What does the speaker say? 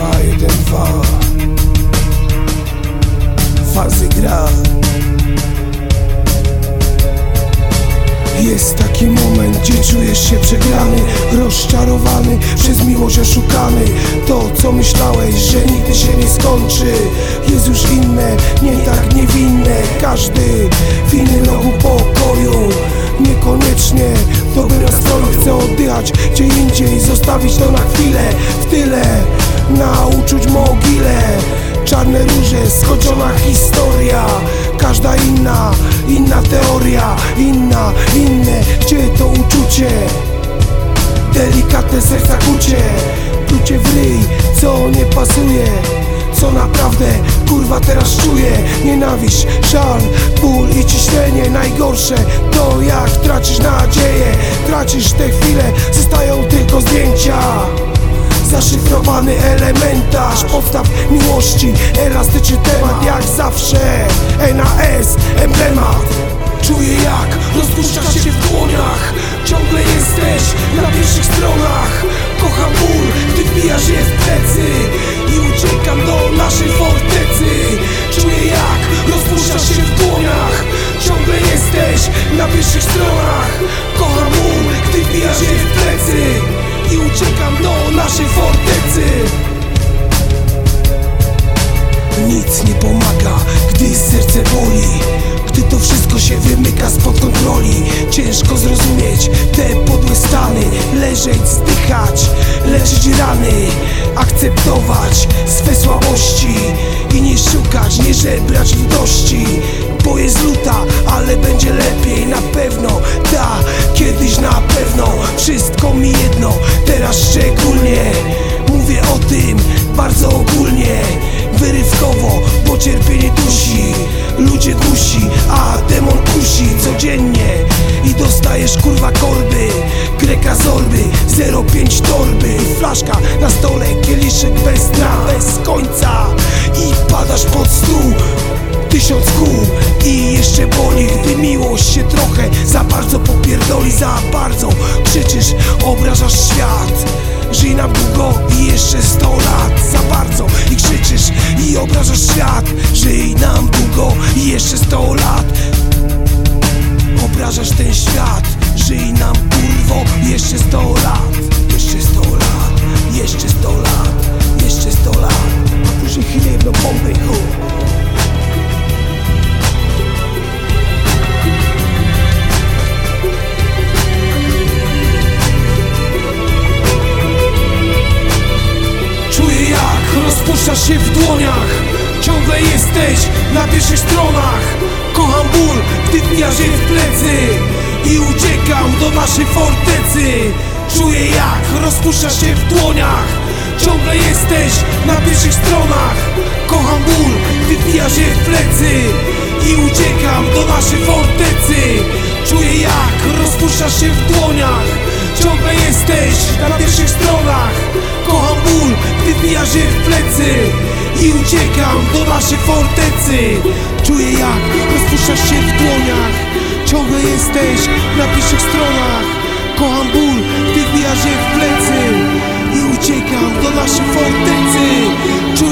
dwa, jeden, dwa Fazy gra Jest taki moment, gdzie czujesz się przegrany Rozczarowany, przez miłość oszukany. To co myślałeś, że nigdy się nie skończy Jest już inne, nie tak niewinne. Każdy w innym rogu pokoju Niekoniecznie dobry nastrój. Chce oddychać Gdzie indziej zostawić to na chwilę W tyle Czarne róże, skończona historia. Każda inna, inna teoria Inna, inne, gdzie to uczucie? Delikatne serca kucie. Plucie w ryj, co nie pasuje. Co naprawdę kurwa teraz czuję. Nienawiść, żal, ból i ciśnienie. Najgorsze to jak tracisz nadzieję. Tracisz te Zaszyfrowany elementarz Podstaw miłości. Elastyczny temat jak zawsze. NAS, emblemat Czuję jak rozpuszcza się w dłoniach. Ciągle jesteś na pierwszych stronach. Kocham ból, gdy wbijasz je w plecy I uciekam do naszej fortecy. Czuję jak rozpuszcza się w dłoniach. Ciągle jesteś na pierwszych stronach. Kocham ból, gdy wbijasz je w plecy uciekam do naszej fortecy. Nic nie pomaga, gdy serce boli. Gdy to wszystko się wymyka spod kontroli. Ciężko zrozumieć te podłe stany. Leżeć, zdychać, leczyć rany. Akceptować swe słabości I nie szukać, nie żebrać ludości Bo jest luta, ale będzie bardzo ogólnie Wyrywkowo, bo cierpienie dusi. Ludzie gusi, a demon kusi codziennie. I dostajesz kurwa korby Greka zorby, 0,5 torby. Flaszka na stole, kieliszek bez dna Bez końca. I padasz pod stół Tysiąc kół. I jeszcze boli Gdy miłość się trochę za bardzo popierdoli Za bardzo krzyczysz, obrażasz świat Żyj nam długo i jeszcze sto lat. Za bardzo i krzyczysz i obrażasz świat. Żyj nam długo i jeszcze sto lat. Obrażasz ten świat. Żyj nam kurwo jeszcze sto lat się w dłoniach. Ciągle jesteś na pierwszych stronach. Kocham ból, gdy je w plecy I uciekam do naszej fortecy. Czuję jak rozpuszczasz się w dłoniach. Ciągle jesteś na pierwszych stronach. Kocham ból, gdy je w plecy I uciekam do naszej fortecy. Czuję jak rozpuszczasz się w dłoniach. Ciągle jesteś na pierwszych stronach. Kocham ból, gdy je w plecy I uciekam do naszej fortecy. Czuję jak rozpuszczasz się w dłoniach. Ciągle jesteś na pierwszych stronach. Kocham ból, gdy wbijasz w plecy I uciekam do naszej fortecy. Czuję